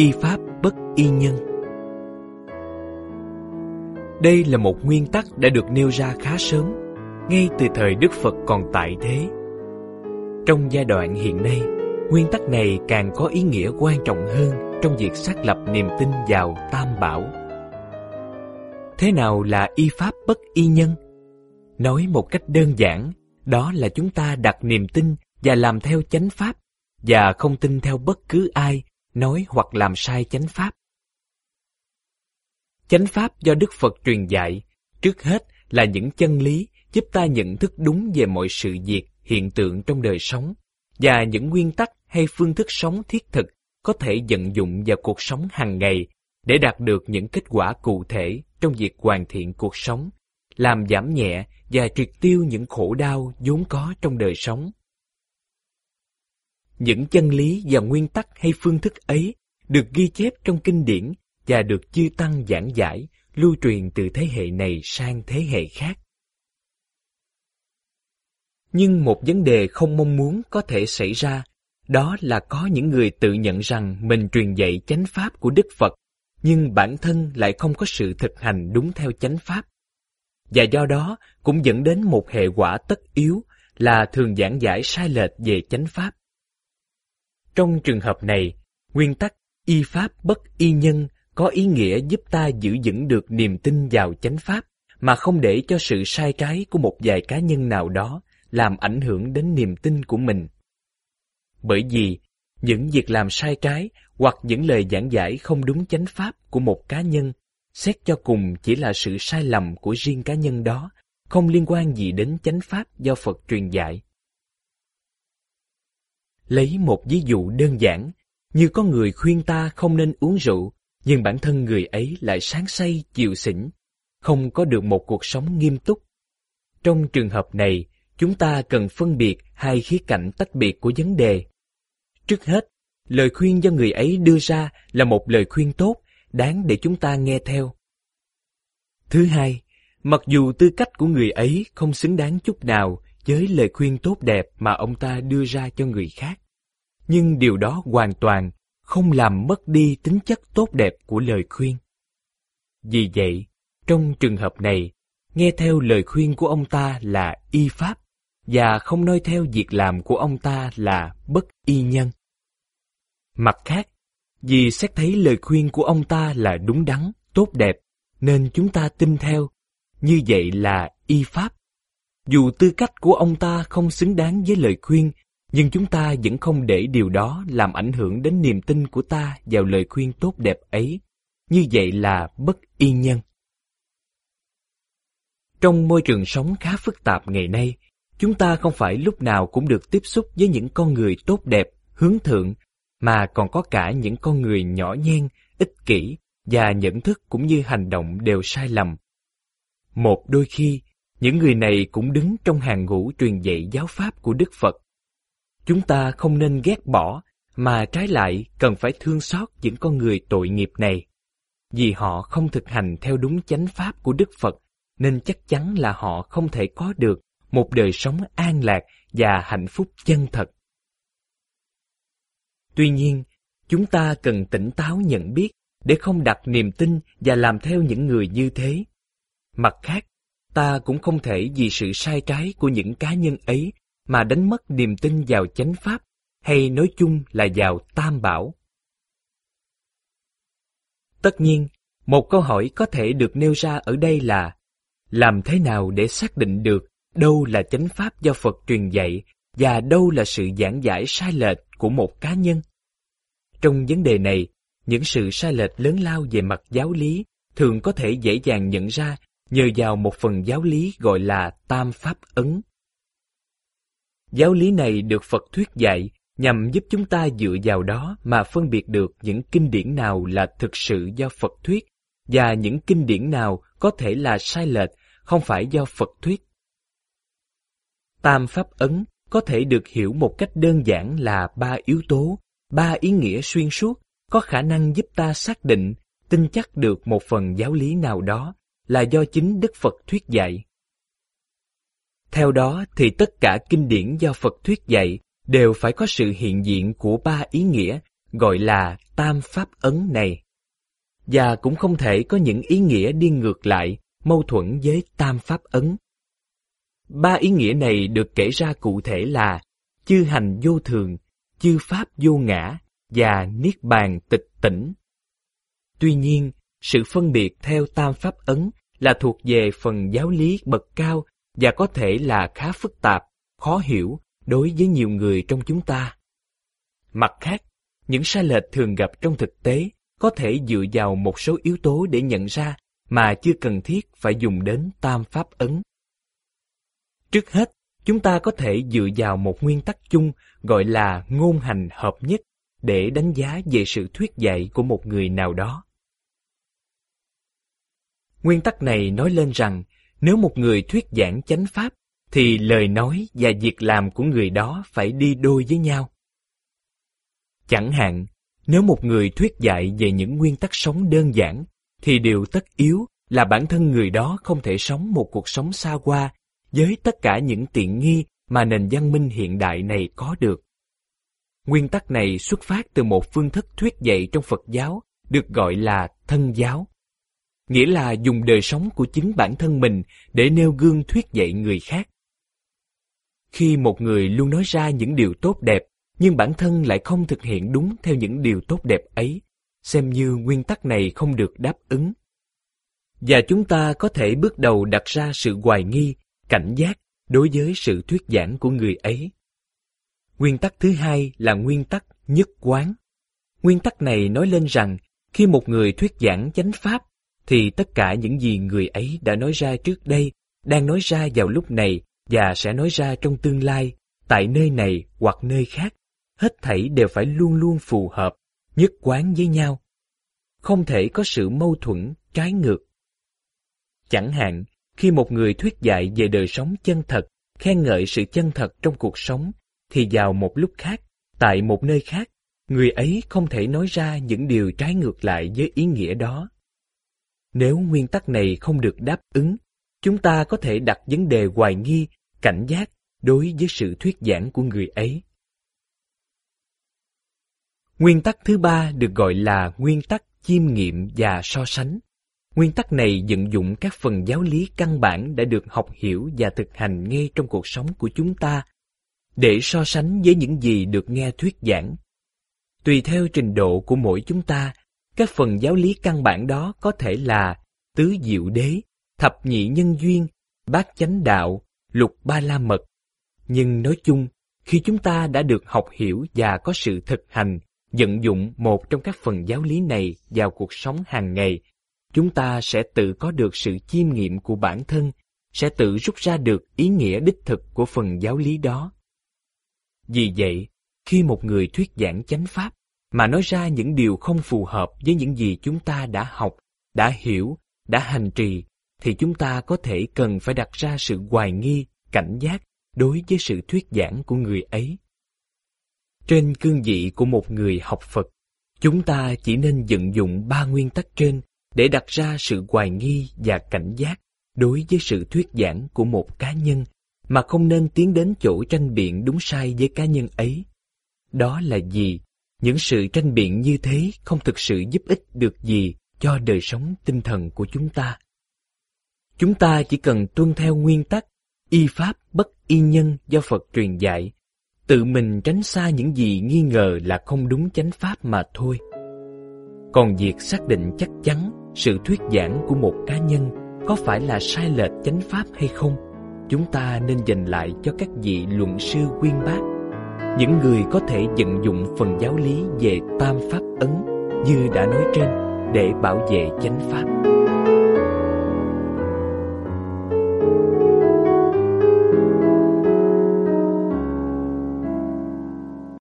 Y pháp bất y nhân Đây là một nguyên tắc đã được nêu ra khá sớm, ngay từ thời Đức Phật còn tại thế. Trong giai đoạn hiện nay, nguyên tắc này càng có ý nghĩa quan trọng hơn trong việc xác lập niềm tin vào Tam Bảo. Thế nào là y pháp bất y nhân? Nói một cách đơn giản, đó là chúng ta đặt niềm tin và làm theo chánh pháp và không tin theo bất cứ ai nói hoặc làm sai chánh pháp. Chánh pháp do Đức Phật truyền dạy, trước hết là những chân lý giúp ta nhận thức đúng về mọi sự việc, hiện tượng trong đời sống và những nguyên tắc hay phương thức sống thiết thực có thể vận dụng vào cuộc sống hàng ngày để đạt được những kết quả cụ thể trong việc hoàn thiện cuộc sống, làm giảm nhẹ và triệt tiêu những khổ đau vốn có trong đời sống. Những chân lý và nguyên tắc hay phương thức ấy được ghi chép trong kinh điển và được chư tăng giảng giải, lưu truyền từ thế hệ này sang thế hệ khác. Nhưng một vấn đề không mong muốn có thể xảy ra, đó là có những người tự nhận rằng mình truyền dạy chánh pháp của Đức Phật, nhưng bản thân lại không có sự thực hành đúng theo chánh pháp. Và do đó cũng dẫn đến một hệ quả tất yếu là thường giảng giải sai lệch về chánh pháp. Trong trường hợp này, nguyên tắc y pháp bất y nhân có ý nghĩa giúp ta giữ vững được niềm tin vào chánh pháp mà không để cho sự sai trái của một vài cá nhân nào đó làm ảnh hưởng đến niềm tin của mình. Bởi vì những việc làm sai trái hoặc những lời giảng giải không đúng chánh pháp của một cá nhân xét cho cùng chỉ là sự sai lầm của riêng cá nhân đó, không liên quan gì đến chánh pháp do Phật truyền dạy. Lấy một ví dụ đơn giản, như có người khuyên ta không nên uống rượu, nhưng bản thân người ấy lại sáng say, chịu xỉn, không có được một cuộc sống nghiêm túc. Trong trường hợp này, chúng ta cần phân biệt hai khía cạnh tách biệt của vấn đề. Trước hết, lời khuyên do người ấy đưa ra là một lời khuyên tốt, đáng để chúng ta nghe theo. Thứ hai, mặc dù tư cách của người ấy không xứng đáng chút nào với lời khuyên tốt đẹp mà ông ta đưa ra cho người khác, nhưng điều đó hoàn toàn không làm mất đi tính chất tốt đẹp của lời khuyên. Vì vậy, trong trường hợp này, nghe theo lời khuyên của ông ta là y pháp và không noi theo việc làm của ông ta là bất y nhân. Mặt khác, vì xét thấy lời khuyên của ông ta là đúng đắn, tốt đẹp, nên chúng ta tin theo. Như vậy là y pháp. Dù tư cách của ông ta không xứng đáng với lời khuyên, nhưng chúng ta vẫn không để điều đó làm ảnh hưởng đến niềm tin của ta vào lời khuyên tốt đẹp ấy. Như vậy là bất y nhân. Trong môi trường sống khá phức tạp ngày nay, chúng ta không phải lúc nào cũng được tiếp xúc với những con người tốt đẹp, hướng thượng, mà còn có cả những con người nhỏ nhen, ích kỷ và nhận thức cũng như hành động đều sai lầm. Một đôi khi, những người này cũng đứng trong hàng ngũ truyền dạy giáo pháp của Đức Phật. Chúng ta không nên ghét bỏ, mà trái lại cần phải thương xót những con người tội nghiệp này. Vì họ không thực hành theo đúng chánh pháp của Đức Phật, nên chắc chắn là họ không thể có được một đời sống an lạc và hạnh phúc chân thật. Tuy nhiên, chúng ta cần tỉnh táo nhận biết để không đặt niềm tin và làm theo những người như thế. Mặt khác, ta cũng không thể vì sự sai trái của những cá nhân ấy mà đánh mất niềm tin vào chánh pháp hay nói chung là vào tam bảo. Tất nhiên, một câu hỏi có thể được nêu ra ở đây là làm thế nào để xác định được đâu là chánh pháp do Phật truyền dạy và đâu là sự giảng giải sai lệch của một cá nhân. Trong vấn đề này, những sự sai lệch lớn lao về mặt giáo lý thường có thể dễ dàng nhận ra nhờ vào một phần giáo lý gọi là tam pháp ấn. Giáo lý này được Phật thuyết dạy nhằm giúp chúng ta dựa vào đó mà phân biệt được những kinh điển nào là thực sự do Phật thuyết và những kinh điển nào có thể là sai lệch, không phải do Phật thuyết. Tam pháp ấn có thể được hiểu một cách đơn giản là ba yếu tố, ba ý nghĩa xuyên suốt có khả năng giúp ta xác định, tin chắc được một phần giáo lý nào đó là do chính Đức Phật thuyết dạy. Theo đó thì tất cả kinh điển do Phật thuyết dạy đều phải có sự hiện diện của ba ý nghĩa gọi là tam pháp ấn này. Và cũng không thể có những ý nghĩa đi ngược lại, mâu thuẫn với tam pháp ấn. Ba ý nghĩa này được kể ra cụ thể là chư hành vô thường, chư pháp vô ngã và niết bàn tịch tỉnh. Tuy nhiên, sự phân biệt theo tam pháp ấn là thuộc về phần giáo lý bậc cao và có thể là khá phức tạp, khó hiểu đối với nhiều người trong chúng ta. Mặt khác, những sai lệch thường gặp trong thực tế có thể dựa vào một số yếu tố để nhận ra mà chưa cần thiết phải dùng đến tam pháp ấn. Trước hết, chúng ta có thể dựa vào một nguyên tắc chung gọi là ngôn hành hợp nhất để đánh giá về sự thuyết dạy của một người nào đó. Nguyên tắc này nói lên rằng nếu một người thuyết giảng chánh pháp thì lời nói và việc làm của người đó phải đi đôi với nhau. Chẳng hạn, nếu một người thuyết dạy về những nguyên tắc sống đơn giản, thì điều tất yếu là bản thân người đó không thể sống một cuộc sống xa hoa với tất cả những tiện nghi mà nền văn minh hiện đại này có được. Nguyên tắc này xuất phát từ một phương thức thuyết dạy trong Phật giáo được gọi là thân giáo. Nghĩa là dùng đời sống của chính bản thân mình để nêu gương thuyết dạy người khác. Khi một người luôn nói ra những điều tốt đẹp, nhưng bản thân lại không thực hiện đúng theo những điều tốt đẹp ấy, xem như nguyên tắc này không được đáp ứng. Và chúng ta có thể bước đầu đặt ra sự hoài nghi, cảnh giác đối với sự thuyết giảng của người ấy. Nguyên tắc thứ hai là nguyên tắc nhất quán. Nguyên tắc này nói lên rằng khi một người thuyết giảng chánh pháp, thì tất cả những gì người ấy đã nói ra trước đây, đang nói ra vào lúc này và sẽ nói ra trong tương lai, tại nơi này hoặc nơi khác, hết thảy đều phải luôn luôn phù hợp, nhất quán với nhau. Không thể có sự mâu thuẫn, trái ngược. Chẳng hạn, khi một người thuyết dạy về đời sống chân thật, khen ngợi sự chân thật trong cuộc sống, thì vào một lúc khác, tại một nơi khác, người ấy không thể nói ra những điều trái ngược lại với ý nghĩa đó. Nếu nguyên tắc này không được đáp ứng, chúng ta có thể đặt vấn đề hoài nghi, cảnh giác đối với sự thuyết giảng của người ấy. Nguyên tắc thứ ba được gọi là nguyên tắc chiêm nghiệm và so sánh. Nguyên tắc này vận dụng các phần giáo lý căn bản đã được học hiểu và thực hành ngay trong cuộc sống của chúng ta, để so sánh với những gì được nghe thuyết giảng. Tùy theo trình độ của mỗi chúng ta, các phần giáo lý căn bản đó có thể là tứ diệu đế, thập nhị nhân duyên, bát chánh đạo, lục ba la mật. Nhưng nói chung, khi chúng ta đã được học hiểu và có sự thực hành, vận dụng một trong các phần giáo lý này vào cuộc sống hàng ngày, chúng ta sẽ tự có được sự chiêm nghiệm của bản thân, sẽ tự rút ra được ý nghĩa đích thực của phần giáo lý đó. Vì vậy, khi một người thuyết giảng chánh pháp mà nói ra những điều không phù hợp với những gì chúng ta đã học, đã hiểu, đã hành trì, thì chúng ta có thể cần phải đặt ra sự hoài nghi, cảnh giác đối với sự thuyết giảng của người ấy. Trên cương vị của một người học Phật, chúng ta chỉ nên vận dụng ba nguyên tắc trên để đặt ra sự hoài nghi và cảnh giác đối với sự thuyết giảng của một cá nhân mà không nên tiến đến chỗ tranh biện đúng sai với cá nhân ấy. Đó là gì? Những sự tranh biện như thế không thực sự giúp ích được gì cho đời sống tinh thần của chúng ta. Chúng ta chỉ cần tuân theo nguyên tắc y pháp bất y nhân do Phật truyền dạy, tự mình tránh xa những gì nghi ngờ là không đúng chánh pháp mà thôi. Còn việc xác định chắc chắn sự thuyết giảng của một cá nhân có phải là sai lệch chánh pháp hay không, chúng ta nên dành lại cho các vị luận sư quyên bác, những người có thể vận dụng phần giáo lý về tam pháp ấn như đã nói trên để bảo vệ chánh pháp.